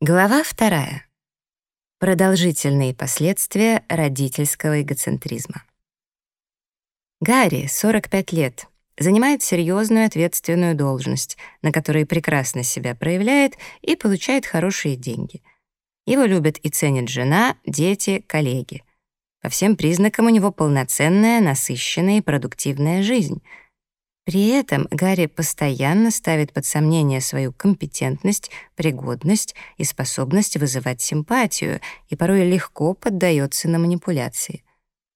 Глава вторая. Продолжительные последствия родительского эгоцентризма. Гарри, 45 лет, занимает серьезную ответственную должность, на которой прекрасно себя проявляет и получает хорошие деньги. Его любят и ценят жена, дети, коллеги. По всем признакам у него полноценная, насыщенная и продуктивная жизнь — при этом Гарри постоянно ставит под сомнение свою компетентность, пригодность и способность вызывать симпатию и порой легко поддается на манипуляции.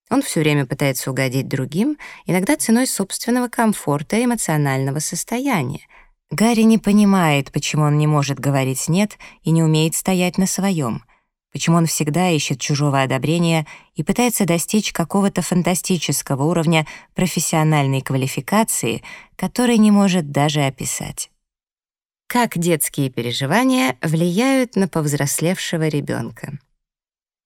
Он все время пытается угодить другим, иногда ценой собственного комфорта и эмоционального состояния. Гарри не понимает, почему он не может говорить «нет» и не умеет стоять на своем — почему он всегда ищет чужого одобрения и пытается достичь какого-то фантастического уровня профессиональной квалификации, который не может даже описать. Как детские переживания влияют на повзрослевшего ребенка?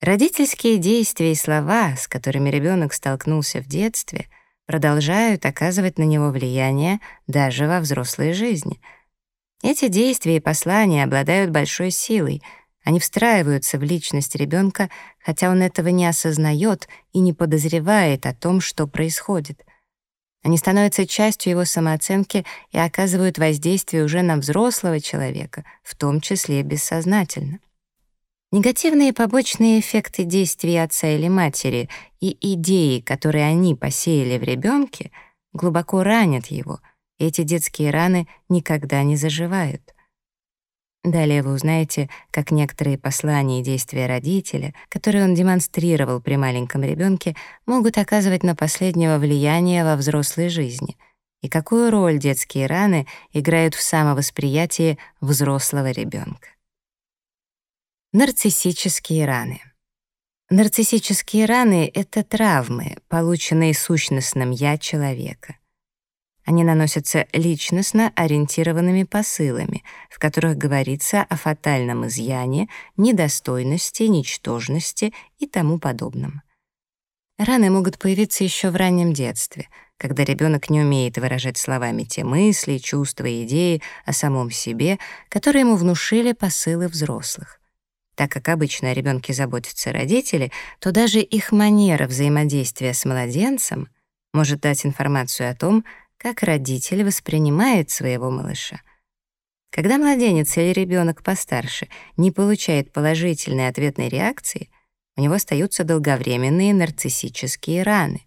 Родительские действия и слова, с которыми ребенок столкнулся в детстве, продолжают оказывать на него влияние даже во взрослой жизни. Эти действия и послания обладают большой силой — они встраиваются в личность ребенка, хотя он этого не осознает и не подозревает о том, что происходит. Они становятся частью его самооценки и оказывают воздействие уже на взрослого человека, в том числе бессознательно. Негативные побочные эффекты действий отца или матери и идеи, которые они посеяли в ребенке, глубоко ранят его, и эти детские раны никогда не заживают. Далее вы узнаете, как некоторые послания и действия родителя, которые он демонстрировал при маленьком ребенке, могут оказывать на последнего влияние во взрослой жизни, и какую роль детские раны играют в самовосприятии взрослого ребенка. Нарциссические раны. Нарциссические раны — это травмы, полученные сущностным «я» человека — они наносятся личностно ориентированными посылами, в которых говорится о фатальном изъяне, недостойности, ничтожности и тому подобном. Раны могут появиться еще в раннем детстве, когда ребенок не умеет выражать словами те мысли, чувства и идеи о самом себе, которые ему внушили посылы взрослых. Так как обычно о ребенке заботятся родители, то даже их манера взаимодействия с младенцем может дать информацию о том, как родитель воспринимает своего малыша. Когда младенец или ребенок постарше не получает положительной ответной реакции, у него остаются долговременные нарциссические раны.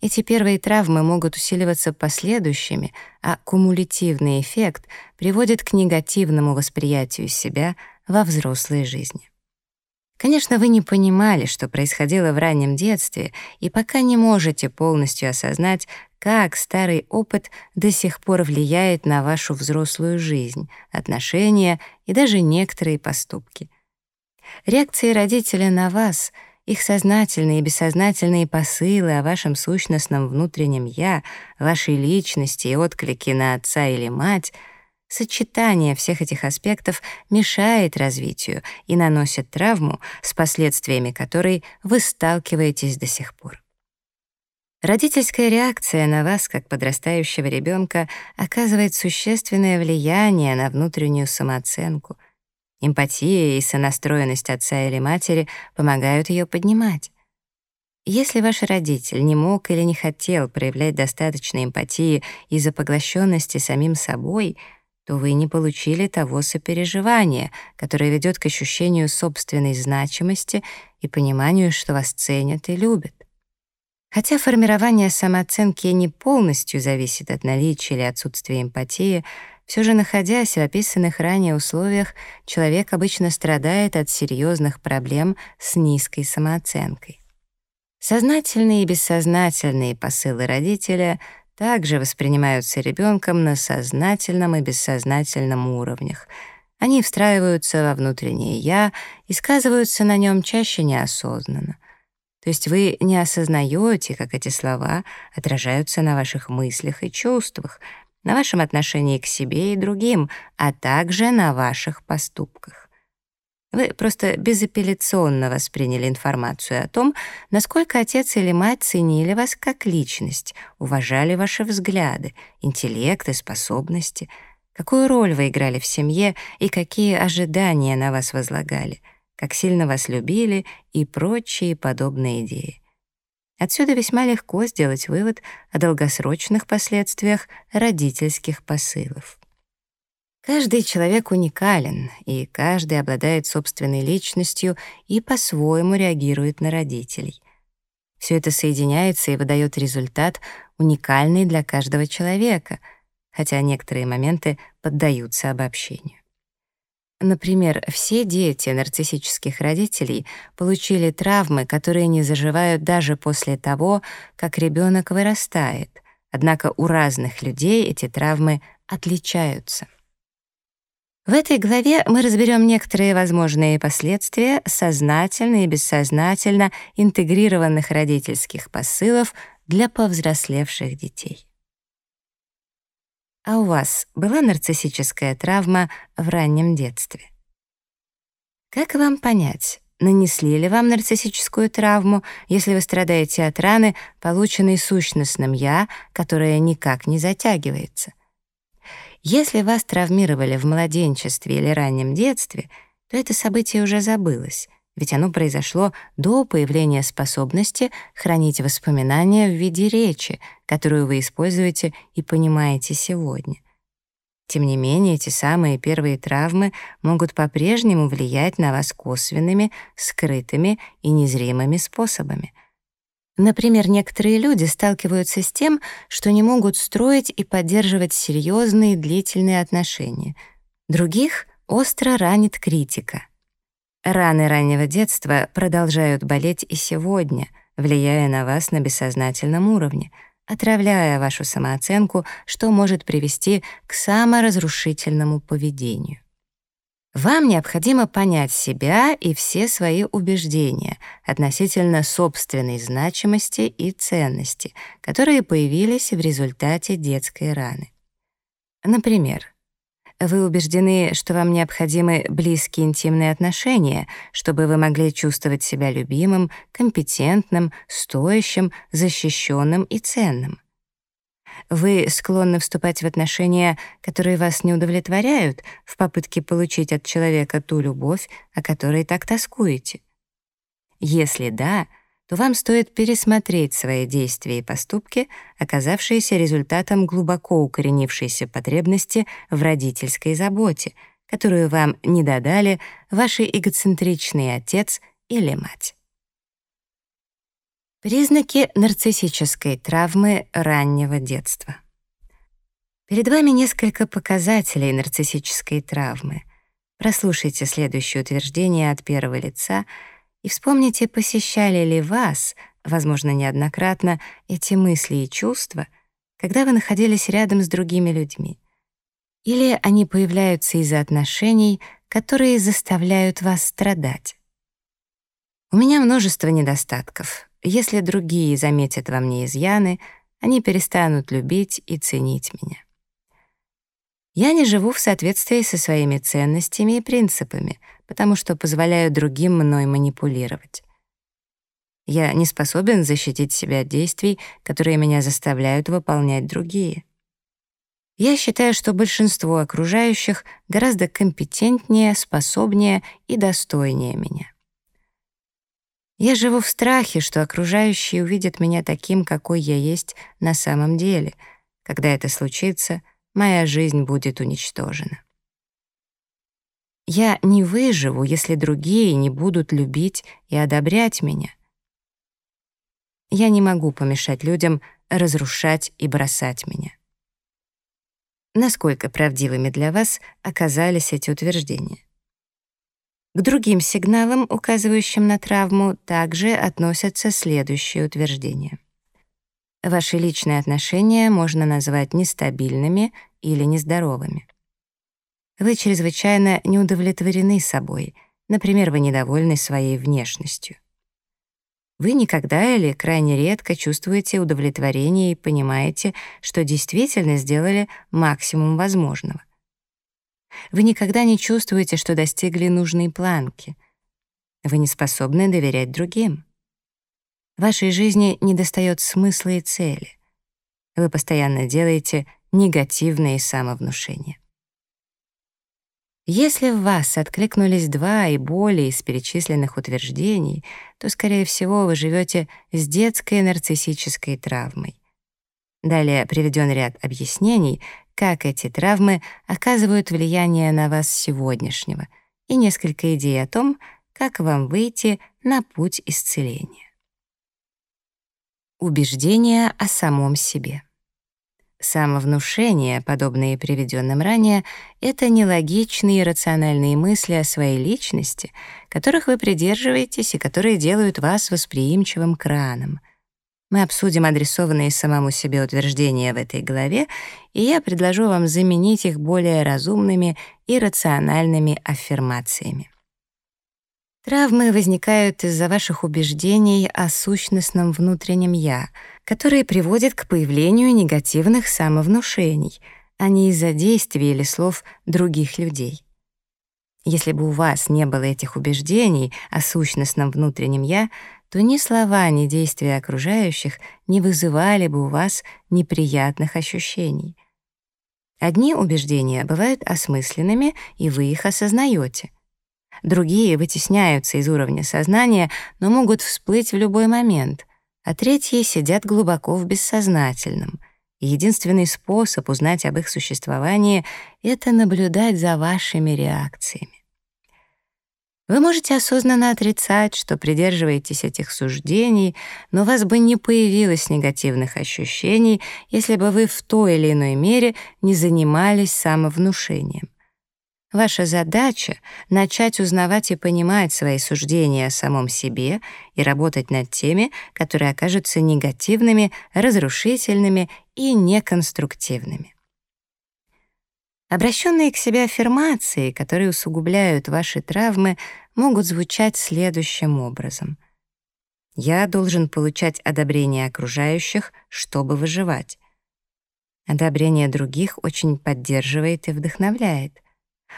Эти первые травмы могут усиливаться последующими, а кумулятивный эффект приводит к негативному восприятию себя во взрослой жизни. Конечно, вы не понимали, что происходило в раннем детстве, и пока не можете полностью осознать, как старый опыт до сих пор влияет на вашу взрослую жизнь, отношения и даже некоторые поступки. Реакции родителя на вас, их сознательные и бессознательные посылы о вашем сущностном внутреннем «я», вашей личности и отклики на отца или мать — Сочетание всех этих аспектов мешает развитию и наносит травму, с последствиями которой вы сталкиваетесь до сих пор. Родительская реакция на вас, как подрастающего ребенка, оказывает существенное влияние на внутреннюю самооценку. Эмпатия и сонастроенность отца или матери помогают ее поднимать. Если ваш родитель не мог или не хотел проявлять достаточно эмпатии из-за поглощенности самим собой — то вы не получили того сопереживания, которое ведет к ощущению собственной значимости и пониманию, что вас ценят и любят. Хотя формирование самооценки не полностью зависит от наличия или отсутствия эмпатии, все же, находясь в описанных ранее условиях, человек обычно страдает от серьезных проблем с низкой самооценкой. Сознательные и бессознательные посылы родителя также воспринимаются ребенком на сознательном и бессознательном уровнях. Они встраиваются во внутреннее «я» и сказываются на нем чаще неосознанно. То есть вы не осознаете, как эти слова отражаются на ваших мыслях и чувствах, на вашем отношении к себе и другим, а также на ваших поступках. Вы просто безапелляционно восприняли информацию о том, насколько отец или мать ценили вас как личность, уважали ваши взгляды, интеллект и способности, Какую роль вы играли в семье и какие ожидания на вас возлагали, как сильно вас любили и прочие подобные идеи. Отсюда весьма легко сделать вывод о долгосрочных последствиях родительских посылов. Каждый человек уникален, и каждый обладает собственной личностью и по-своему реагирует на родителей. Все это соединяется и выдает результат, уникальный для каждого человека, хотя некоторые моменты поддаются обобщению. Например, все дети нарциссических родителей получили травмы, которые не заживают даже после того, как ребенок вырастает. Однако у разных людей эти травмы отличаются. В этой главе мы разберем некоторые возможные последствия сознательно и бессознательно интегрированных родительских посылов для повзрослевших детей. А у вас была нарциссическая травма в раннем детстве? Как вам понять, нанесли ли вам нарциссическую травму, если вы страдаете от раны, полученной сущностным «я», которая никак не затягивается? Если вас травмировали в младенчестве или раннем детстве, то это событие уже забылось, ведь оно произошло до появления способности хранить воспоминания в виде речи, которую вы используете и понимаете сегодня. Тем не менее, эти самые первые травмы могут по-прежнему влиять на вас косвенными, скрытыми и незримыми способами. Например, некоторые люди сталкиваются с тем, что не могут строить и поддерживать серьезные длительные отношения. Других остро ранит критика. Раны раннего детства продолжают болеть и сегодня, влияя на вас на бессознательном уровне, отравляя вашу самооценку, что может привести к саморазрушительному поведению. Вам необходимо понять себя и все свои убеждения относительно собственной значимости и ценности, которые появились в результате детской раны. Например, вы убеждены, что вам необходимы близкие интимные отношения, чтобы вы могли чувствовать себя любимым, компетентным, стоящим, защищенным и ценным. Вы склонны вступать в отношения, которые вас не удовлетворяют, в попытке получить от человека ту любовь, о которой так тоскуете. Если да, то вам стоит пересмотреть свои действия и поступки, оказавшиеся результатом глубоко укоренившейся потребности в родительской заботе, которую вам не додали ваши эгоцентричный отец или мать. Признаки нарциссической травмы раннего детства. Перед вами несколько показателей нарциссической травмы. Прослушайте следующее утверждение от первого лица — и вспомните, посещали ли вас, возможно, неоднократно, эти мысли и чувства, когда вы находились рядом с другими людьми. Или они появляются из-за отношений, которые заставляют вас страдать. У меня множество недостатков. Если другие заметят во мне изъяны, они перестанут любить и ценить меня. Я не живу в соответствии со своими ценностями и принципами — потому что позволяю другим мной манипулировать. Я не способен защитить себя от действий, которые меня заставляют выполнять другие. Я считаю, что большинство окружающих гораздо компетентнее, способнее и достойнее меня. Я живу в страхе, что окружающие увидят меня таким, какой я есть на самом деле. Когда это случится, моя жизнь будет уничтожена. Я не выживу, если другие не будут любить и одобрять меня. Я не могу помешать людям разрушать и бросать меня. Насколько правдивыми для вас оказались эти утверждения? К другим сигналам, указывающим на травму, также относятся следующие утверждения. Ваши личные отношения можно назвать нестабильными или нездоровыми. Вы чрезвычайно не удовлетворены собой, например, вы недовольны своей внешностью. Вы никогда или крайне редко чувствуете удовлетворение и понимаете, что действительно сделали максимум возможного. Вы никогда не чувствуете, что достигли нужной планки. Вы не способны доверять другим. В вашей жизни недостает смысла и цели. Вы постоянно делаете негативные самовнушения. Если в вас откликнулись два и более из перечисленных утверждений, то, скорее всего, вы живете с детской нарциссической травмой. Далее приведен ряд объяснений, как эти травмы оказывают влияние на вас сегодняшнего, и несколько идей о том, как вам выйти на путь исцеления. Убеждения о самом себе. Самовнушение, подобные приведенным ранее, это нелогичные и рациональные мысли о своей личности, которых вы придерживаетесь и которые делают вас восприимчивым к ранам. Мы обсудим адресованные самому себе утверждения в этой главе, и я предложу вам заменить их более разумными и рациональными аффирмациями. Травмы возникают из-за ваших убеждений о сущностном внутреннем «я», которые приводят к появлению негативных самовнушений, а не из-за действий или слов других людей. Если бы у вас не было этих убеждений о сущностном внутреннем «я», то ни слова, ни действия окружающих не вызывали бы у вас неприятных ощущений. Одни убеждения бывают осмысленными, и вы их осознаете. Другие вытесняются из уровня сознания, но могут всплыть в любой момент а третьи сидят глубоко в бессознательном. Единственный способ узнать об их существовании — это наблюдать за вашими реакциями. Вы можете осознанно отрицать, что придерживаетесь этих суждений, но у вас бы не появилось негативных ощущений, если бы вы в той или иной мере не занимались самовнушением. Ваша задача — начать узнавать и понимать свои суждения о самом себе и работать над теми, которые окажутся негативными, разрушительными и неконструктивными. Обращенные к себе аффирмации, которые усугубляют ваши травмы, могут звучать следующим образом. «Я должен получать одобрение окружающих, чтобы выживать». Одобрение других очень поддерживает и вдохновляет —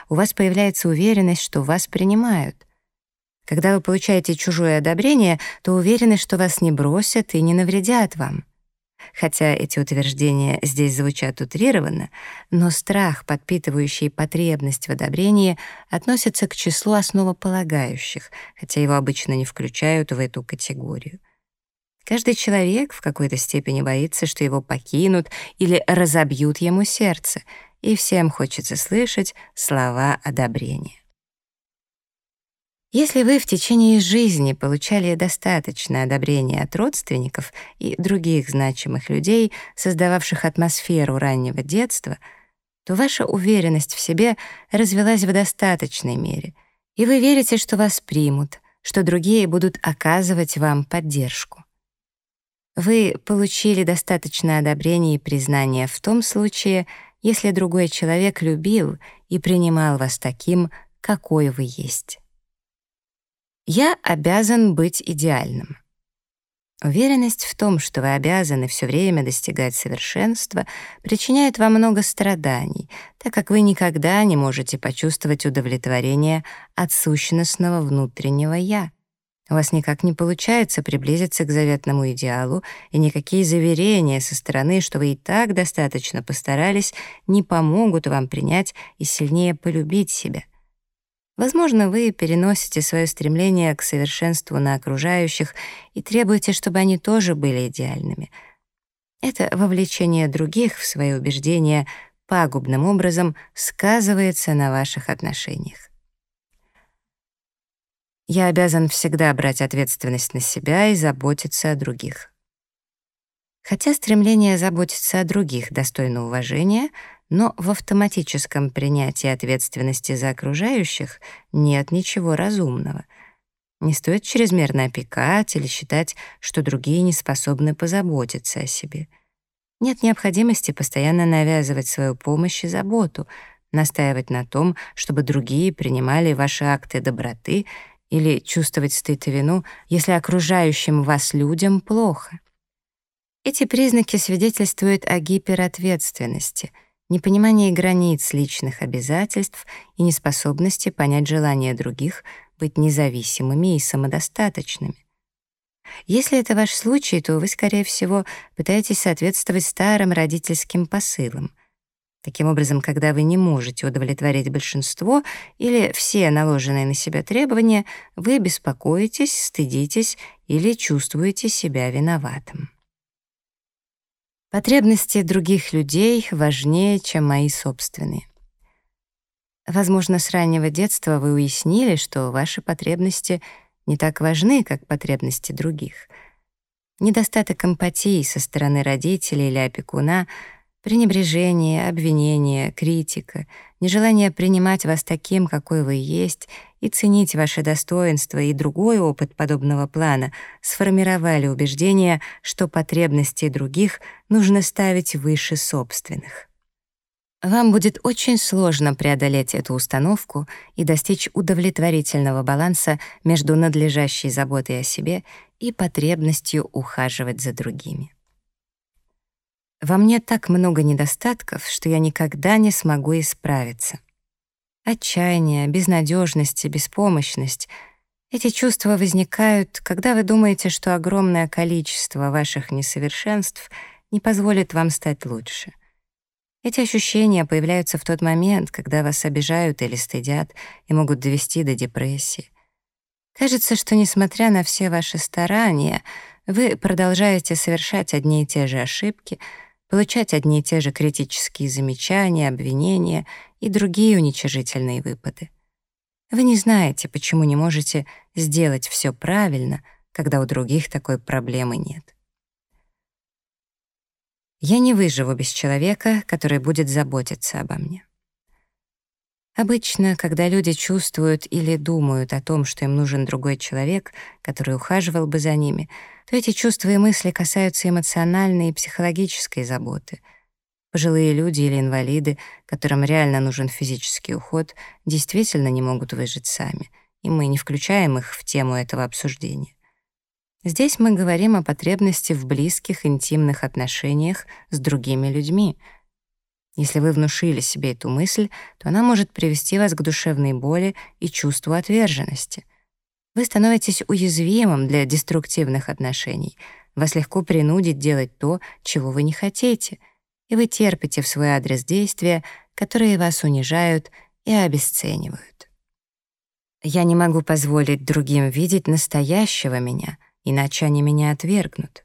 у вас появляется уверенность, что вас принимают. Когда вы получаете чужое одобрение, то уверены, что вас не бросят и не навредят вам. Хотя эти утверждения здесь звучат утрированно, но страх, подпитывающий потребность в одобрении, относится к числу основополагающих, хотя его обычно не включают в эту категорию. Каждый человек в какой-то степени боится, что его покинут или разобьют ему сердце — и всем хочется слышать слова одобрения. Если вы в течение жизни получали достаточно одобрения от родственников и других значимых людей, создававших атмосферу раннего детства, то ваша уверенность в себе развилась в достаточной мере, и вы верите, что вас примут, что другие будут оказывать вам поддержку. Вы получили достаточно одобрения и признания в том случае, если другой человек любил и принимал вас таким, какой вы есть. Я обязан быть идеальным. Уверенность в том, что вы обязаны все время достигать совершенства, причиняет вам много страданий, так как вы никогда не можете почувствовать удовлетворение от сущностного внутреннего «я». У вас никак не получается приблизиться к заветному идеалу, и никакие заверения со стороны, что вы и так достаточно постарались, не помогут вам принять и сильнее полюбить себя. Возможно, вы переносите свое стремление к совершенству на окружающих и требуете, чтобы они тоже были идеальными. Это вовлечение других в свои убеждения пагубным образом сказывается на ваших отношениях. Я обязан всегда брать ответственность на себя и заботиться о других. Хотя стремление заботиться о других достойно уважения, но в автоматическом принятии ответственности за окружающих нет ничего разумного. Не стоит чрезмерно опекать или считать, что другие не способны позаботиться о себе. Нет необходимости постоянно навязывать свою помощь и заботу, настаивать на том, чтобы другие принимали ваши акты доброты или чувствовать стыд и вину, если окружающим вас людям плохо. Эти признаки свидетельствуют о гиперответственности, непонимании границ личных обязательств и неспособности понять желания других быть независимыми и самодостаточными. Если это ваш случай, то вы, скорее всего, пытаетесь соответствовать старым родительским посылам. Таким образом, когда вы не можете удовлетворить большинство или все наложенные на себя требования, вы беспокоитесь, стыдитесь или чувствуете себя виноватым. Потребности других людей важнее, чем мои собственные. Возможно, с раннего детства вы уяснили, что ваши потребности не так важны, как потребности других. Недостаток эмпатии со стороны родителей или опекуна — Пренебрежение, обвинение, критика, нежелание принимать вас таким, какой вы есть, и ценить ваши достоинства и другой опыт подобного плана сформировали убеждение, что потребности других нужно ставить выше собственных. Вам будет очень сложно преодолеть эту установку и достичь удовлетворительного баланса между надлежащей заботой о себе и потребностью ухаживать за другими. Во мне так много недостатков, что я никогда не смогу исправиться. Отчаяние, безнадежность и беспомощность — эти чувства возникают, когда вы думаете, что огромное количество ваших несовершенств не позволит вам стать лучше. Эти ощущения появляются в тот момент, когда вас обижают или стыдят и могут довести до депрессии. Кажется, что, несмотря на все ваши старания, вы продолжаете совершать одни и те же ошибки — получать одни и те же критические замечания, обвинения и другие уничижительные выпады. Вы не знаете, почему не можете сделать все правильно, когда у других такой проблемы нет. Я не выживу без человека, который будет заботиться обо мне. Обычно, когда люди чувствуют или думают о том, что им нужен другой человек, который ухаживал бы за ними, то эти чувства и мысли касаются эмоциональной и психологической заботы. Пожилые люди или инвалиды, которым реально нужен физический уход, действительно не могут выжить сами, и мы не включаем их в тему этого обсуждения. Здесь мы говорим о потребности в близких, интимных отношениях с другими людьми — если вы внушили себе эту мысль, то она может привести вас к душевной боли и чувству отверженности. Вы становитесь уязвимым для деструктивных отношений. Вас легко принудить делать то, чего вы не хотите, и вы терпите в свой адрес действия, которые вас унижают и обесценивают. Я не могу позволить другим видеть настоящего меня, иначе они меня отвергнут.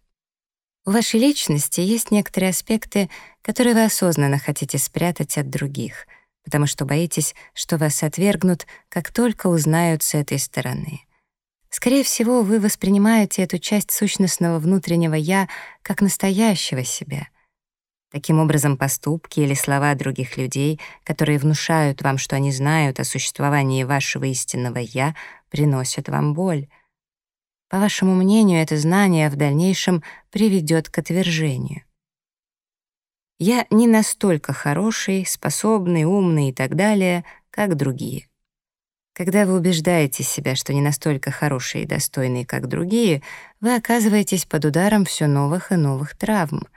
У вашей личности есть некоторые аспекты, которые вы осознанно хотите спрятать от других, потому что боитесь, что вас отвергнут, как только узнают с этой стороны. Скорее всего, вы воспринимаете эту часть сущностного внутреннего «я» как настоящего себя. Таким образом, поступки или слова других людей, которые внушают вам, что они знают о существовании вашего истинного «я», приносят вам боль — по вашему мнению, это знание в дальнейшем приведет к отвержению. Я не настолько хороший, способный, умный и так далее, как другие. Когда вы убеждаете себя, что не настолько хороший и достойный, как другие, вы оказываетесь под ударом все новых и новых травм.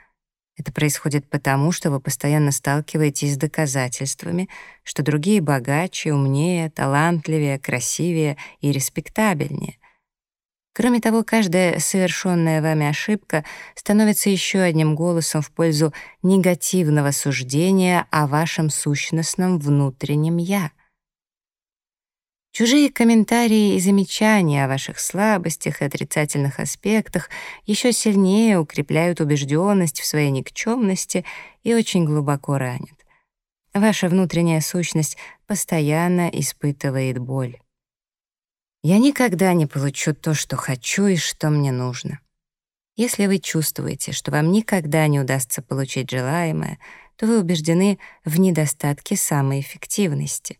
Это происходит потому, что вы постоянно сталкиваетесь с доказательствами, что другие богаче, умнее, талантливее, красивее и респектабельнее. Кроме того, каждая совершенная вами ошибка становится еще одним голосом в пользу негативного суждения о вашем сущностном внутреннем «я». Чужие комментарии и замечания о ваших слабостях и отрицательных аспектах еще сильнее укрепляют убежденность в своей никчемности и очень глубоко ранят. Ваша внутренняя сущность постоянно испытывает боль. Я никогда не получу то, что хочу и что мне нужно. Если вы чувствуете, что вам никогда не удастся получить желаемое, то вы убеждены в недостатке самоэффективности.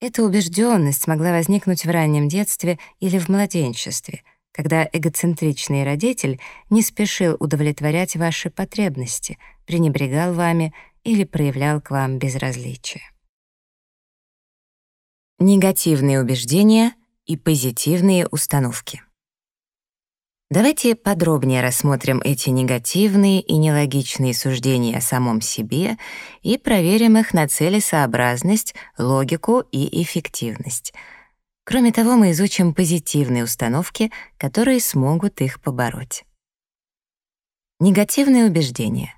Эта убежденность могла возникнуть в раннем детстве или в младенчестве, когда эгоцентричный родитель не спешил удовлетворять ваши потребности, пренебрегал вами или проявлял к вам безразличие. Негативные убеждения и позитивные установки. Давайте подробнее рассмотрим эти негативные и нелогичные суждения о самом себе и проверим их на целесообразность, логику и эффективность. Кроме того, мы изучим позитивные установки, которые смогут их побороть. Негативные убеждения.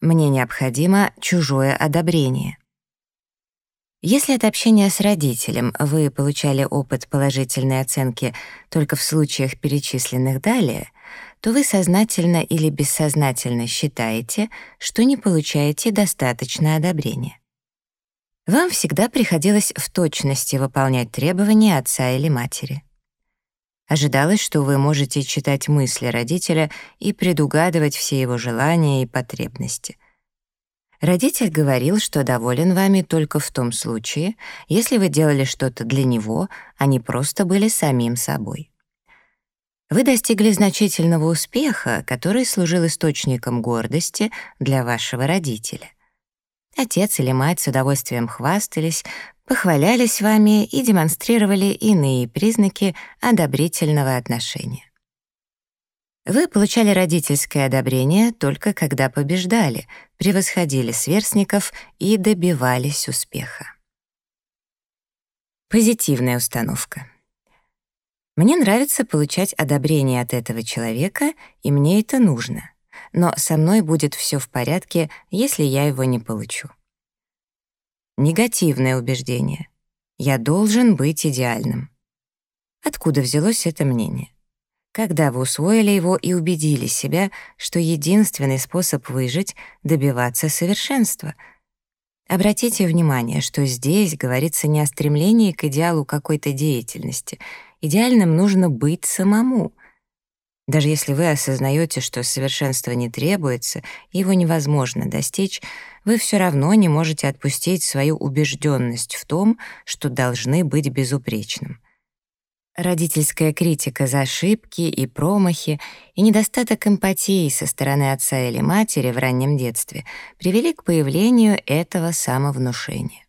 Мне необходимо чужое одобрение. Если от общения с родителем вы получали опыт положительной оценки только в случаях, перечисленных далее, то вы сознательно или бессознательно считаете, что не получаете достаточно одобрения. Вам всегда приходилось в точности выполнять требования отца или матери. Ожидалось, что вы можете читать мысли родителя и предугадывать все его желания и потребности — Родитель говорил, что доволен вами только в том случае, если вы делали что-то для него, а не просто были самим собой. Вы достигли значительного успеха, который служил источником гордости для вашего родителя. Отец или мать с удовольствием хвастались, похвалялись вами и демонстрировали иные признаки одобрительного отношения. Вы получали родительское одобрение только когда побеждали, превосходили сверстников и добивались успеха. Позитивная установка. Мне нравится получать одобрение от этого человека, и мне это нужно. Но со мной будет все в порядке, если я его не получу. Негативное убеждение. Я должен быть идеальным. Откуда взялось это мнение? Когда вы усвоили его и убедили себя, что единственный способ выжить — добиваться совершенства. Обратите внимание, что здесь говорится не о стремлении к идеалу какой-то деятельности. Идеальным нужно быть самому. Даже если вы осознаете, что совершенства не требуется, его невозможно достичь, вы все равно не можете отпустить свою убежденность в том, что должны быть безупречным. Родительская критика за ошибки и промахи и недостаток эмпатии со стороны отца или матери в раннем детстве привели к появлению этого самовнушения.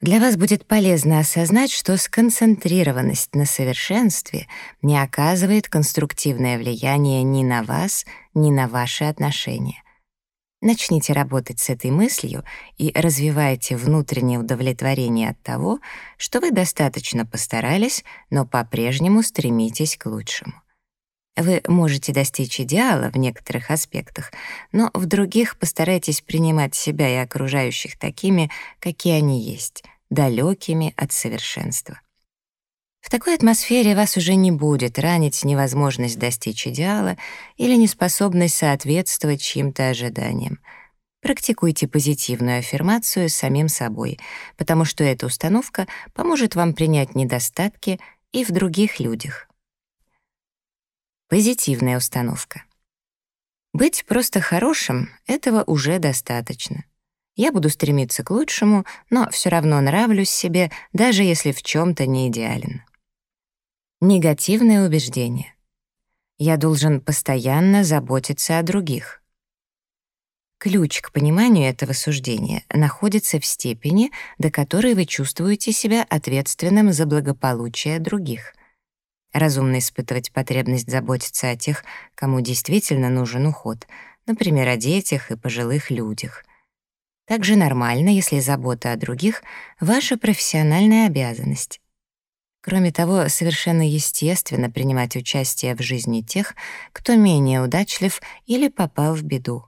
Для вас будет полезно осознать, что сконцентрированность на совершенстве не оказывает конструктивное влияние ни на вас, ни на ваши отношения. Начните работать с этой мыслью и развивайте внутреннее удовлетворение от того, что вы достаточно постарались, но по-прежнему стремитесь к лучшему. Вы можете достичь идеала в некоторых аспектах, но в других постарайтесь принимать себя и окружающих такими, какие они есть, далекими от совершенства. В такой атмосфере вас уже не будет ранить невозможность достичь идеала или неспособность соответствовать чьим-то ожиданиям. Практикуйте позитивную аффирмацию с самим собой, потому что эта установка поможет вам принять недостатки и в других людях. Позитивная установка. Быть просто хорошим — этого уже достаточно. Я буду стремиться к лучшему, но все равно нравлюсь себе, даже если в чем то не идеален. Негативное убеждение. Я должен постоянно заботиться о других. Ключ к пониманию этого суждения находится в степени, до которой вы чувствуете себя ответственным за благополучие других. Разумно испытывать потребность заботиться о тех, кому действительно нужен уход, например, о детях и пожилых людях. Также нормально, если забота о других — ваша профессиональная обязанность. Кроме того, совершенно естественно принимать участие в жизни тех, кто менее удачлив или попал в беду.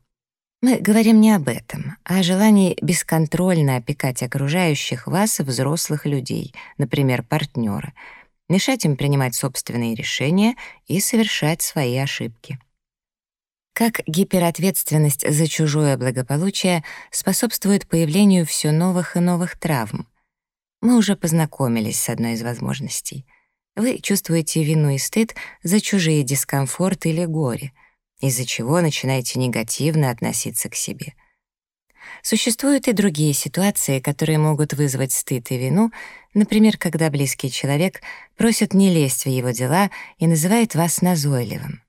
Мы говорим не об этом, а о желании бесконтрольно опекать окружающих вас взрослых людей, например, партнера, мешать им принимать собственные решения и совершать свои ошибки. Как гиперответственность за чужое благополучие способствует появлению все новых и новых травм, мы уже познакомились с одной из возможностей. Вы чувствуете вину и стыд за чужие дискомфорт или горе, из-за чего начинаете негативно относиться к себе. Существуют и другие ситуации, которые могут вызвать стыд и вину, например, когда близкий человек просит не лезть в его дела и называет вас назойливым.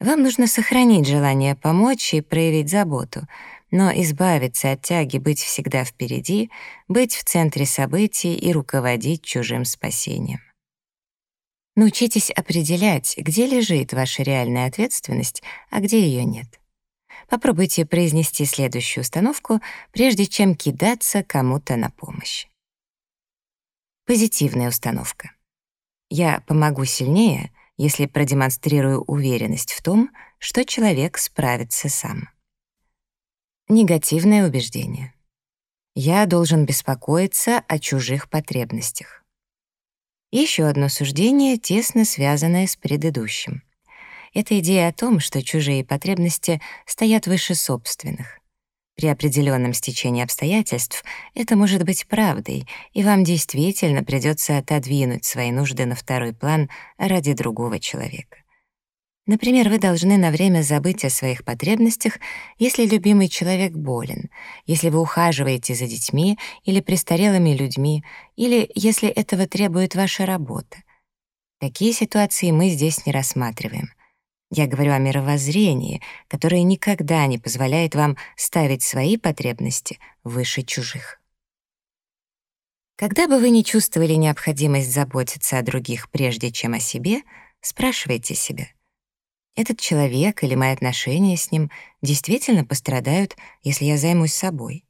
Вам нужно сохранить желание помочь и проявить заботу — но избавиться от тяги быть всегда впереди, быть в центре событий и руководить чужим спасением. Научитесь определять, где лежит ваша реальная ответственность, а где ее нет. Попробуйте произнести следующую установку, прежде чем кидаться кому-то на помощь. Позитивная установка. Я помогу сильнее, если продемонстрирую уверенность в том, что человек справится сам. Негативное убеждение. Я должен беспокоиться о чужих потребностях. Еще одно суждение, тесно связанное с предыдущим. Это идея о том, что чужие потребности стоят выше собственных. При определенном стечении обстоятельств это может быть правдой, и вам действительно придется отодвинуть свои нужды на второй план ради другого человека. Например, вы должны на время забыть о своих потребностях, если любимый человек болен, если вы ухаживаете за детьми или престарелыми людьми, или если этого требует ваша работа. Такие ситуации мы здесь не рассматриваем. Я говорю о мировоззрении, которое никогда не позволяет вам ставить свои потребности выше чужих. Когда бы вы не чувствовали необходимость заботиться о других прежде, чем о себе, спрашивайте себя — этот человек или мои отношения с ним действительно пострадают, если я займусь собой.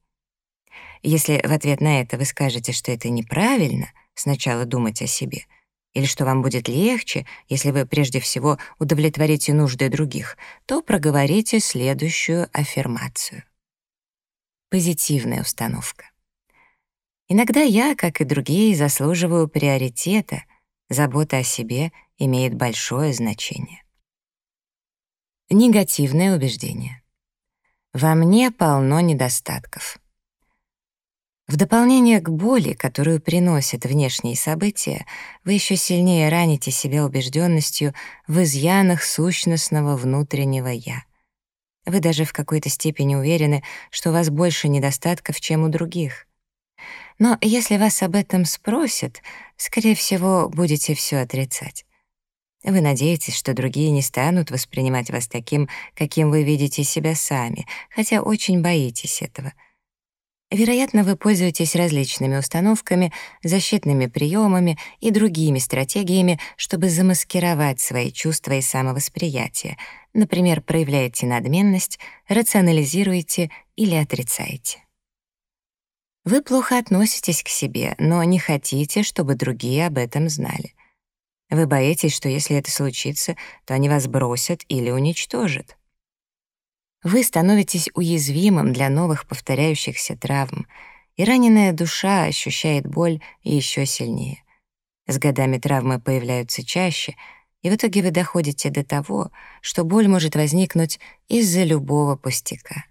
Если в ответ на это вы скажете, что это неправильно, сначала думать о себе, или что вам будет легче, если вы прежде всего удовлетворите нужды других, то проговорите следующую аффирмацию. Позитивная установка. Иногда я, как и другие, заслуживаю приоритета, забота о себе имеет большое значение. Негативное убеждение. Во мне полно недостатков. В дополнение к боли, которую приносят внешние события, вы еще сильнее раните себя убежденностью в изъянах сущностного внутреннего «я». Вы даже в какой-то степени уверены, что у вас больше недостатков, чем у других. Но если вас об этом спросят, скорее всего, будете все отрицать. Вы надеетесь, что другие не станут воспринимать вас таким, каким вы видите себя сами, хотя очень боитесь этого. Вероятно, вы пользуетесь различными установками, защитными приемами и другими стратегиями, чтобы замаскировать свои чувства и самовосприятие. Например, проявляете надменность, рационализируете или отрицаете. Вы плохо относитесь к себе, но не хотите, чтобы другие об этом знали. Вы боитесь, что если это случится, то они вас бросят или уничтожат. Вы становитесь уязвимым для новых повторяющихся травм, и раненая душа ощущает боль еще сильнее. С годами травмы появляются чаще, и в итоге вы доходите до того, что боль может возникнуть из-за любого пустяка.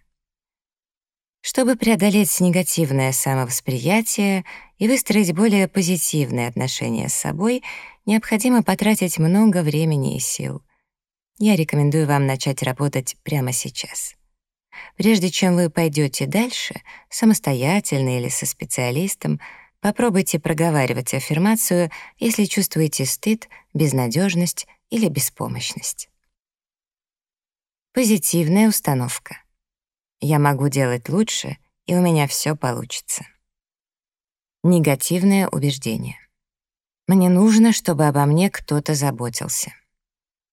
Чтобы преодолеть негативное самовосприятие и выстроить более позитивные отношения с собой, необходимо потратить много времени и сил. Я рекомендую вам начать работать прямо сейчас. Прежде чем вы пойдете дальше, самостоятельно или со специалистом, попробуйте проговаривать аффирмацию, если чувствуете стыд, безнадежность или беспомощность. Позитивная установка. Я могу делать лучше, и у меня все получится. Негативное убеждение. Мне нужно, чтобы обо мне кто-то заботился.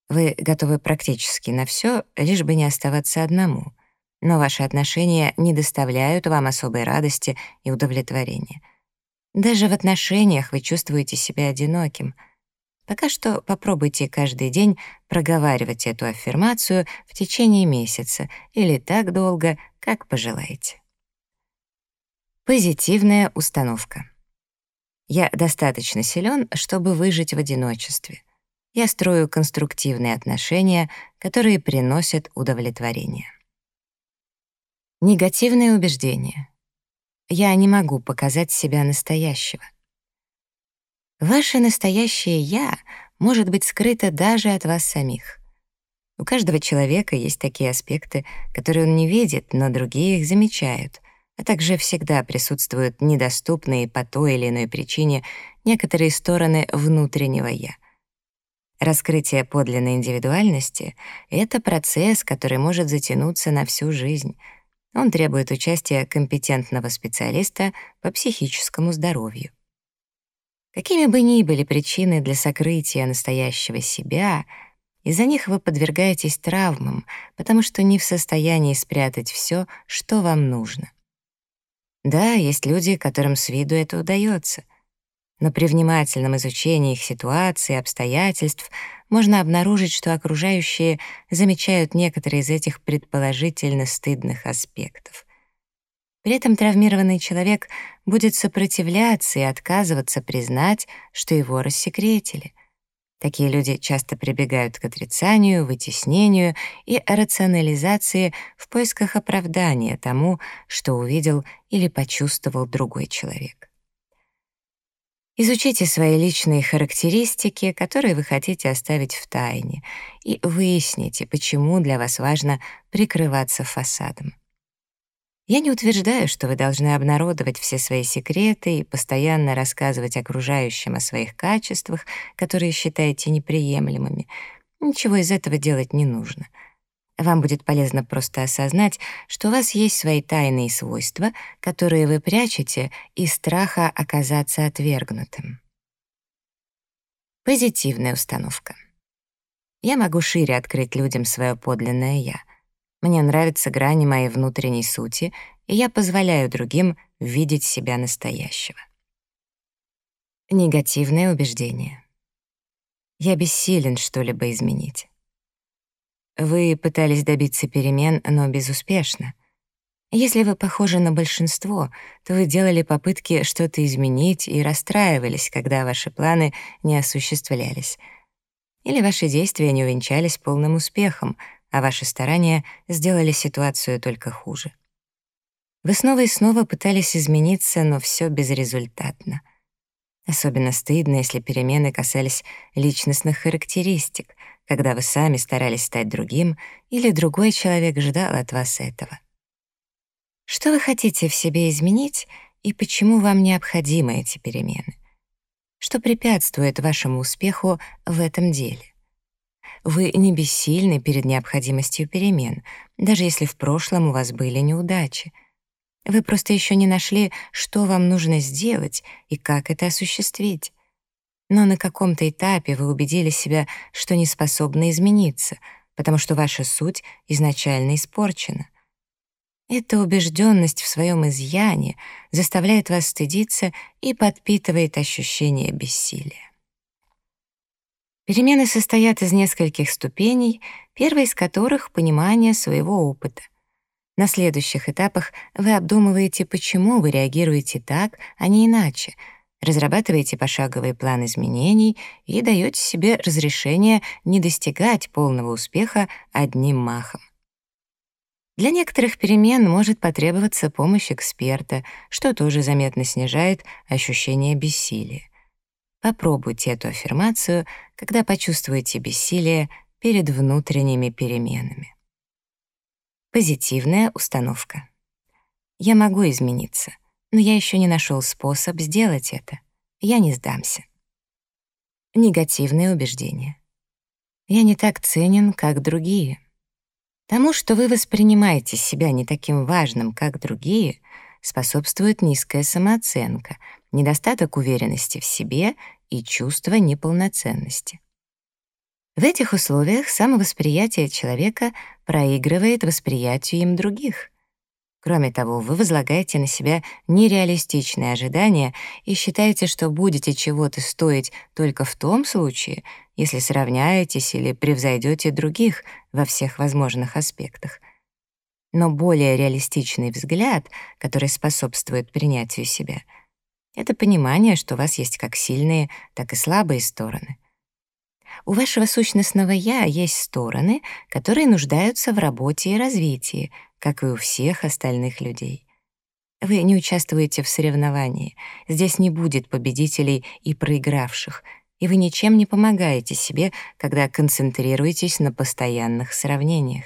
Вы готовы практически на все, лишь бы не оставаться одному. Но ваши отношения не доставляют вам особой радости и удовлетворения. Даже в отношениях вы чувствуете себя одиноким. Пока что попробуйте каждый день проговаривать эту аффирмацию в течение месяца или так долго, как пожелаете. Позитивная установка. Я достаточно силен, чтобы выжить в одиночестве. Я строю конструктивные отношения, которые приносят удовлетворение. Негативное убеждение. Я не могу показать себя настоящего. Ваше настоящее «я» может быть скрыто даже от вас самих. У каждого человека есть такие аспекты, которые он не видит, но другие их замечают а также всегда присутствуют недоступные по той или иной причине некоторые стороны внутреннего «я». Раскрытие подлинной индивидуальности — это процесс, который может затянуться на всю жизнь. Он требует участия компетентного специалиста по психическому здоровью. Какими бы ни были причины для сокрытия настоящего себя, из-за них вы подвергаетесь травмам, потому что не в состоянии спрятать все, что вам нужно. Да, есть люди, которым с виду это удается. но при внимательном изучении их ситуации, обстоятельств можно обнаружить, что окружающие замечают некоторые из этих предположительно стыдных аспектов. При этом травмированный человек будет сопротивляться и отказываться признать, что его рассекретили. Такие люди часто прибегают к отрицанию, вытеснению и рационализации в поисках оправдания тому, что увидел или почувствовал другой человек. Изучите свои личные характеристики, которые вы хотите оставить в тайне, и выясните, почему для вас важно прикрываться фасадом. Я не утверждаю, что вы должны обнародовать все свои секреты и постоянно рассказывать окружающим о своих качествах, которые считаете неприемлемыми. Ничего из этого делать не нужно — вам будет полезно просто осознать, что у вас есть свои тайные свойства, которые вы прячете из страха оказаться отвергнутым. Позитивная установка. Я могу шире открыть людям свое подлинное «я». Мне нравятся грани моей внутренней сути, и я позволяю другим видеть себя настоящего. Негативное убеждение. Я бессилен что-либо изменить. Вы пытались добиться перемен, но безуспешно. Если вы похожи на большинство, то вы делали попытки что-то изменить и расстраивались, когда ваши планы не осуществлялись. Или ваши действия не увенчались полным успехом, а ваши старания сделали ситуацию только хуже. Вы снова и снова пытались измениться, но все безрезультатно. Особенно стыдно, если перемены касались личностных характеристик — когда вы сами старались стать другим или другой человек ждал от вас этого. Что вы хотите в себе изменить и почему вам необходимы эти перемены? Что препятствует вашему успеху в этом деле? Вы не бессильны перед необходимостью перемен, даже если в прошлом у вас были неудачи. Вы просто еще не нашли, что вам нужно сделать и как это осуществить но на каком-то этапе вы убедили себя, что не способны измениться, потому что ваша суть изначально испорчена. Эта убежденность в своем изъяне заставляет вас стыдиться и подпитывает ощущение бессилия. Перемены состоят из нескольких ступеней, первая из которых — понимание своего опыта. На следующих этапах вы обдумываете, почему вы реагируете так, а не иначе — разрабатываете пошаговый план изменений и даете себе разрешение не достигать полного успеха одним махом. Для некоторых перемен может потребоваться помощь эксперта, что тоже заметно снижает ощущение бессилия. Попробуйте эту аффирмацию, когда почувствуете бессилие перед внутренними переменами. Позитивная установка. Я могу измениться — но я еще не нашел способ сделать это. Я не сдамся. Негативные убеждения. Я не так ценен, как другие. Тому, что вы воспринимаете себя не таким важным, как другие, способствует низкая самооценка, недостаток уверенности в себе и чувство неполноценности. В этих условиях самовосприятие человека проигрывает восприятию им других. Кроме того, вы возлагаете на себя нереалистичные ожидания и считаете, что будете чего-то стоить только в том случае, если сравняетесь или превзойдете других во всех возможных аспектах. Но более реалистичный взгляд, который способствует принятию себя, это понимание, что у вас есть как сильные, так и слабые стороны. У вашего сущностного «я» есть стороны, которые нуждаются в работе и развитии, как и у всех остальных людей. Вы не участвуете в соревновании, здесь не будет победителей и проигравших, и вы ничем не помогаете себе, когда концентрируетесь на постоянных сравнениях.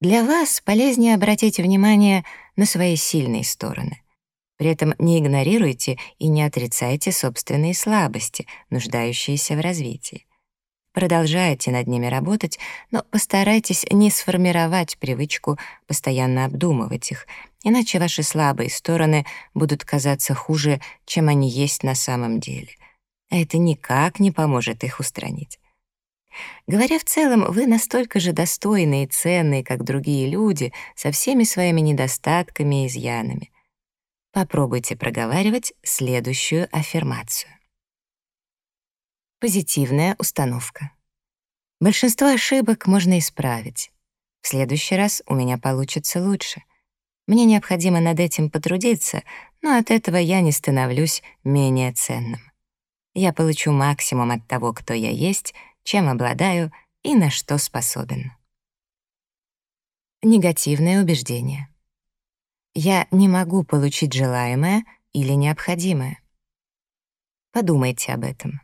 Для вас полезнее обратить внимание на свои сильные стороны. При этом не игнорируйте и не отрицайте собственные слабости, нуждающиеся в развитии. Продолжайте над ними работать, но постарайтесь не сформировать привычку постоянно обдумывать их, иначе ваши слабые стороны будут казаться хуже, чем они есть на самом деле. А это никак не поможет их устранить. Говоря в целом, вы настолько же достойны и ценны, как другие люди, со всеми своими недостатками и изъянами. Попробуйте проговаривать следующую аффирмацию. Позитивная установка. Большинство ошибок можно исправить. В следующий раз у меня получится лучше. Мне необходимо над этим потрудиться, но от этого я не становлюсь менее ценным. Я получу максимум от того, кто я есть, чем обладаю и на что способен. Негативное убеждение. Я не могу получить желаемое или необходимое. Подумайте об этом.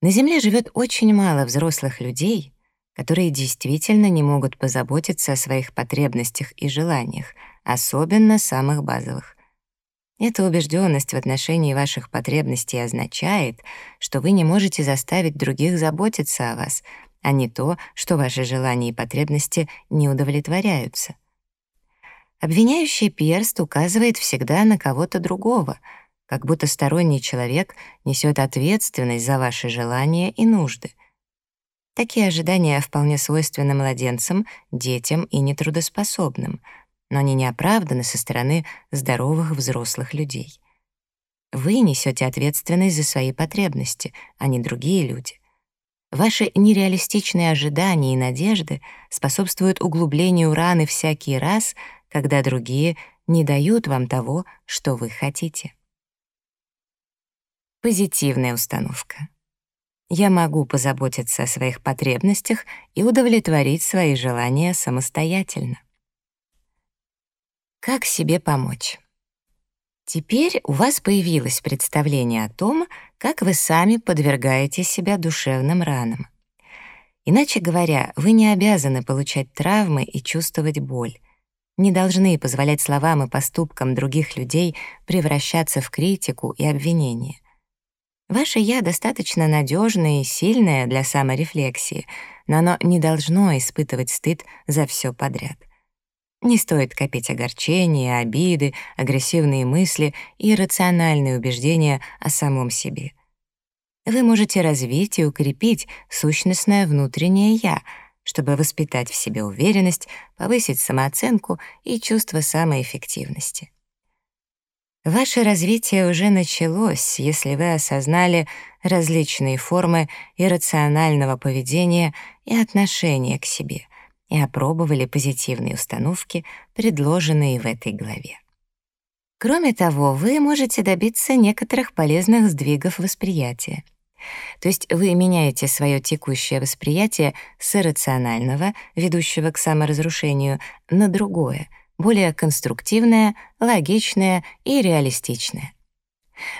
На Земле живет очень мало взрослых людей, которые действительно не могут позаботиться о своих потребностях и желаниях, особенно самых базовых. Эта убежденность в отношении ваших потребностей означает, что вы не можете заставить других заботиться о вас, а не то, что ваши желания и потребности не удовлетворяются. Обвиняющий перст указывает всегда на кого-то другого, как будто сторонний человек несет ответственность за ваши желания и нужды. Такие ожидания вполне свойственны младенцам, детям и нетрудоспособным — но они не оправданы со стороны здоровых взрослых людей. Вы несете ответственность за свои потребности, а не другие люди. Ваши нереалистичные ожидания и надежды способствуют углублению раны всякий раз, когда другие не дают вам того, что вы хотите. Позитивная установка. Я могу позаботиться о своих потребностях и удовлетворить свои желания самостоятельно. Как себе помочь? Теперь у вас появилось представление о том, как вы сами подвергаете себя душевным ранам. Иначе говоря, вы не обязаны получать травмы и чувствовать боль. Не должны позволять словам и поступкам других людей превращаться в критику и обвинение. Ваше «я» достаточно надежное и сильное для саморефлексии, но оно не должно испытывать стыд за все подряд — не стоит копить огорчения, обиды, агрессивные мысли и рациональные убеждения о самом себе. Вы можете развить и укрепить сущностное внутреннее «я», чтобы воспитать в себе уверенность, повысить самооценку и чувство самоэффективности. Ваше развитие уже началось, если вы осознали различные формы иррационального поведения и отношения к себе — и опробовали позитивные установки, предложенные в этой главе. Кроме того, вы можете добиться некоторых полезных сдвигов восприятия. То есть вы меняете свое текущее восприятие с иррационального, ведущего к саморазрушению, на другое, более конструктивное, логичное и реалистичное.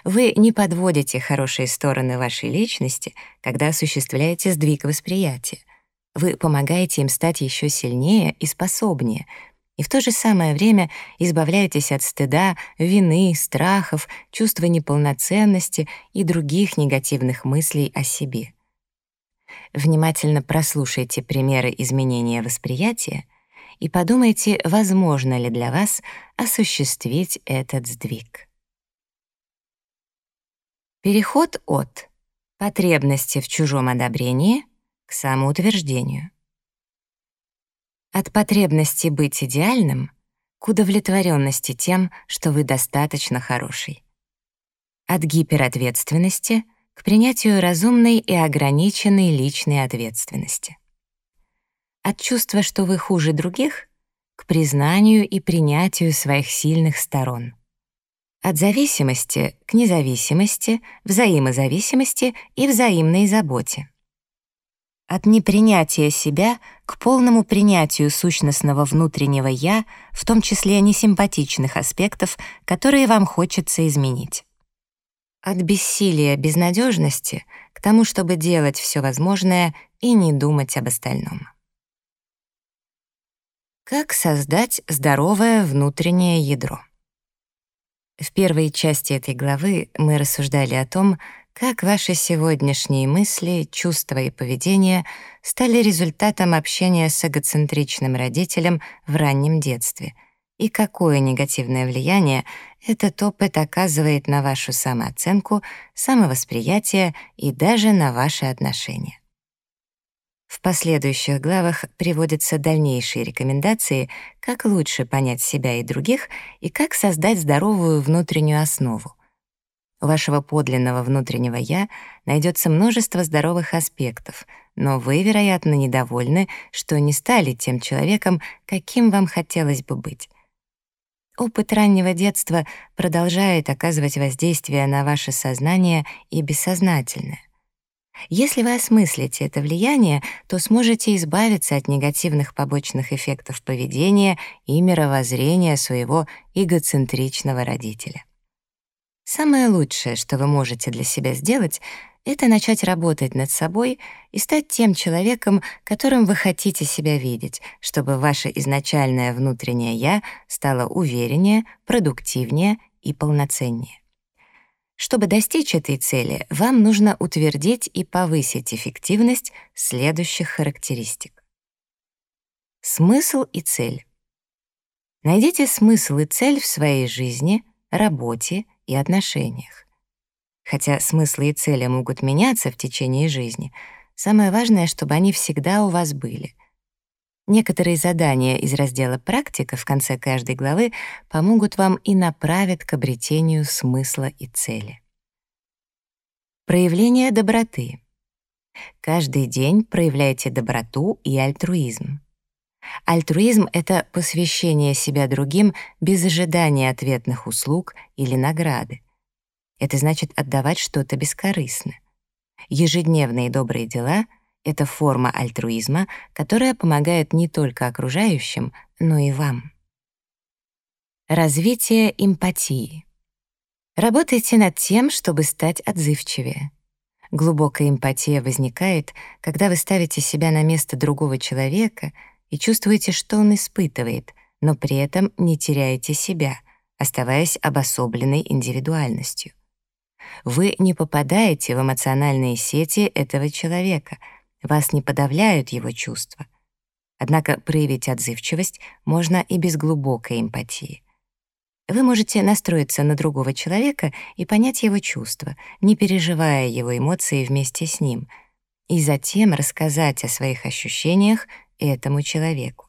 Вы не подводите хорошие стороны вашей личности, когда осуществляете сдвиг восприятия — вы помогаете им стать еще сильнее и способнее, и в то же самое время избавляетесь от стыда, вины, страхов, чувства неполноценности и других негативных мыслей о себе. Внимательно прослушайте примеры изменения восприятия и подумайте, возможно ли для вас осуществить этот сдвиг. Переход от потребности в чужом одобрении — к самоутверждению. От потребности быть идеальным к удовлетворенности тем, что вы достаточно хороший. От гиперответственности к принятию разумной и ограниченной личной ответственности. От чувства, что вы хуже других, к признанию и принятию своих сильных сторон. От зависимости к независимости, взаимозависимости и взаимной заботе. От непринятия себя к полному принятию сущностного внутреннего «я», в том числе несимпатичных аспектов, которые вам хочется изменить. От бессилия безнадежности к тому, чтобы делать все возможное и не думать об остальном. Как создать здоровое внутреннее ядро? В первой части этой главы мы рассуждали о том, как ваши сегодняшние мысли, чувства и поведение стали результатом общения с эгоцентричным родителем в раннем детстве? И какое негативное влияние этот опыт оказывает на вашу самооценку, самовосприятие и даже на ваши отношения? В последующих главах приводятся дальнейшие рекомендации, как лучше понять себя и других и как создать здоровую внутреннюю основу. Вашего подлинного внутреннего «я» найдется множество здоровых аспектов, но вы, вероятно, недовольны, что не стали тем человеком, каким вам хотелось бы быть. Опыт раннего детства продолжает оказывать воздействие на ваше сознание и бессознательное. Если вы осмыслите это влияние, то сможете избавиться от негативных побочных эффектов поведения и мировоззрения своего эгоцентричного родителя. Самое лучшее, что вы можете для себя сделать, это начать работать над собой и стать тем человеком, которым вы хотите себя видеть, чтобы ваше изначальное внутреннее «я» стало увереннее, продуктивнее и полноценнее. Чтобы достичь этой цели, вам нужно утвердить и повысить эффективность следующих характеристик. Смысл и цель. Найдите смысл и цель в своей жизни, работе и отношениях. Хотя смыслы и цели могут меняться в течение жизни, самое важное, чтобы они всегда у вас были. Некоторые задания из раздела «Практика» в конце каждой главы помогут вам и направят к обретению смысла и цели. Проявление доброты. Каждый день проявляйте доброту и альтруизм. Альтруизм — это посвящение себя другим без ожидания ответных услуг или награды. Это значит отдавать что-то бескорыстно. Ежедневные добрые дела — это форма альтруизма, которая помогает не только окружающим, но и вам. Развитие эмпатии. Работайте над тем, чтобы стать отзывчивее. Глубокая эмпатия возникает, когда вы ставите себя на место другого человека и чувствуете, что он испытывает, но при этом не теряете себя, оставаясь обособленной индивидуальностью. Вы не попадаете в эмоциональные сети этого человека — вас не подавляют его чувства. Однако проявить отзывчивость можно и без глубокой эмпатии. Вы можете настроиться на другого человека и понять его чувства, не переживая его эмоции вместе с ним, и затем рассказать о своих ощущениях этому человеку.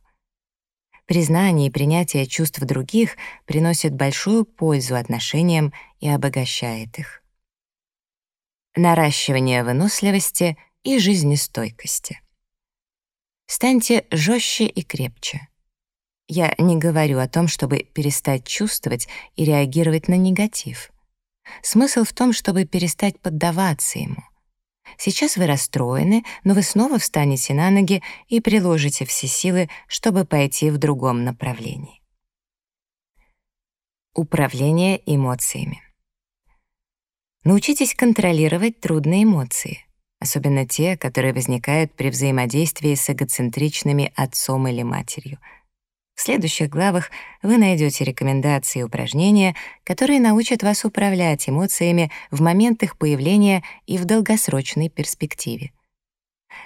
Признание и принятие чувств других приносит большую пользу отношениям и обогащает их. Наращивание выносливости и жизнестойкости. Станьте жестче и крепче. Я не говорю о том, чтобы перестать чувствовать и реагировать на негатив. Смысл в том, чтобы перестать поддаваться ему. Сейчас вы расстроены, но вы снова встанете на ноги и приложите все силы, чтобы пойти в другом направлении. Управление эмоциями. Научитесь контролировать трудные эмоции особенно те, которые возникают при взаимодействии с эгоцентричными отцом или матерью. В следующих главах вы найдете рекомендации и упражнения, которые научат вас управлять эмоциями в момент их появления и в долгосрочной перспективе.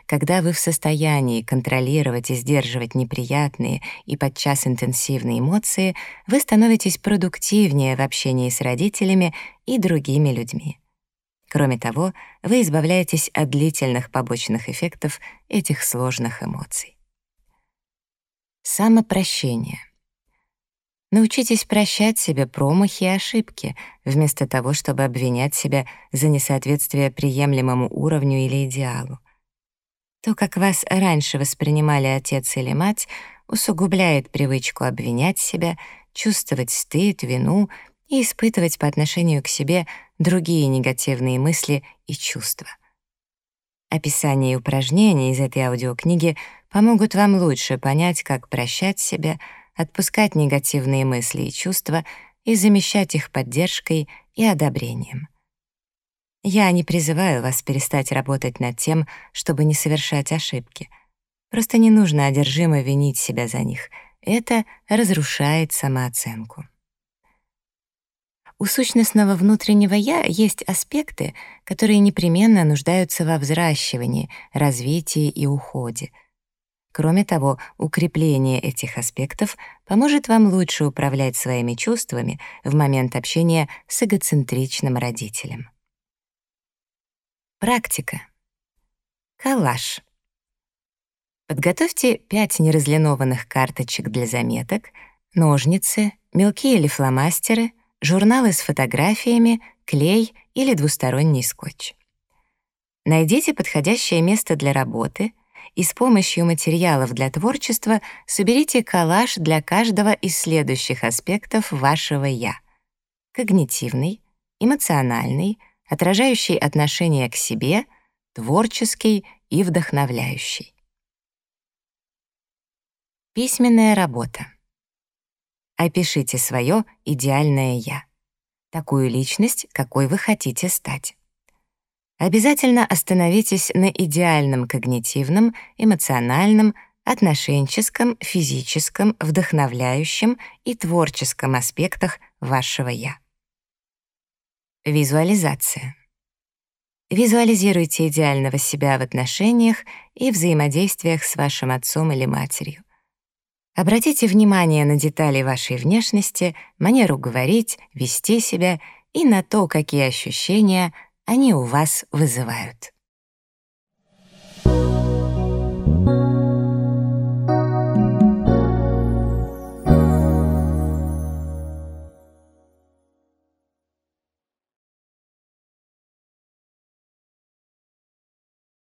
Когда вы в состоянии контролировать и сдерживать неприятные и подчас интенсивные эмоции, вы становитесь продуктивнее в общении с родителями и другими людьми. Кроме того, вы избавляетесь от длительных побочных эффектов этих сложных эмоций. Самопрощение. Научитесь прощать себе промахи и ошибки, вместо того, чтобы обвинять себя за несоответствие приемлемому уровню или идеалу. То, как вас раньше воспринимали отец или мать, усугубляет привычку обвинять себя, чувствовать стыд, вину и испытывать по отношению к себе другие негативные мысли и чувства. Описание и упражнения из этой аудиокниги помогут вам лучше понять, как прощать себя, отпускать негативные мысли и чувства и замещать их поддержкой и одобрением. Я не призываю вас перестать работать над тем, чтобы не совершать ошибки. Просто не нужно одержимо винить себя за них. Это разрушает самооценку. У сущностного внутреннего «я» есть аспекты, которые непременно нуждаются во взращивании, развитии и уходе. Кроме того, укрепление этих аспектов поможет вам лучше управлять своими чувствами в момент общения с эгоцентричным родителем. Практика. Коллаж. Подготовьте пять неразлинованных карточек для заметок, ножницы, мелкие или фломастеры, журналы с фотографиями, клей или двусторонний скотч. Найдите подходящее место для работы и с помощью материалов для творчества соберите коллаж для каждого из следующих аспектов вашего «я» — когнитивный, эмоциональный, отражающий отношение к себе, творческий и вдохновляющий. Письменная работа. Опишите свое идеальное «я», такую личность, какой вы хотите стать. Обязательно остановитесь на идеальном когнитивном, эмоциональном, отношенческом, физическом, вдохновляющем и творческом аспектах вашего «я». Визуализация. Визуализируйте идеального себя в отношениях и взаимодействиях с вашим отцом или матерью. Обратите внимание на детали вашей внешности, манеру говорить, вести себя и на то, какие ощущения они у вас вызывают.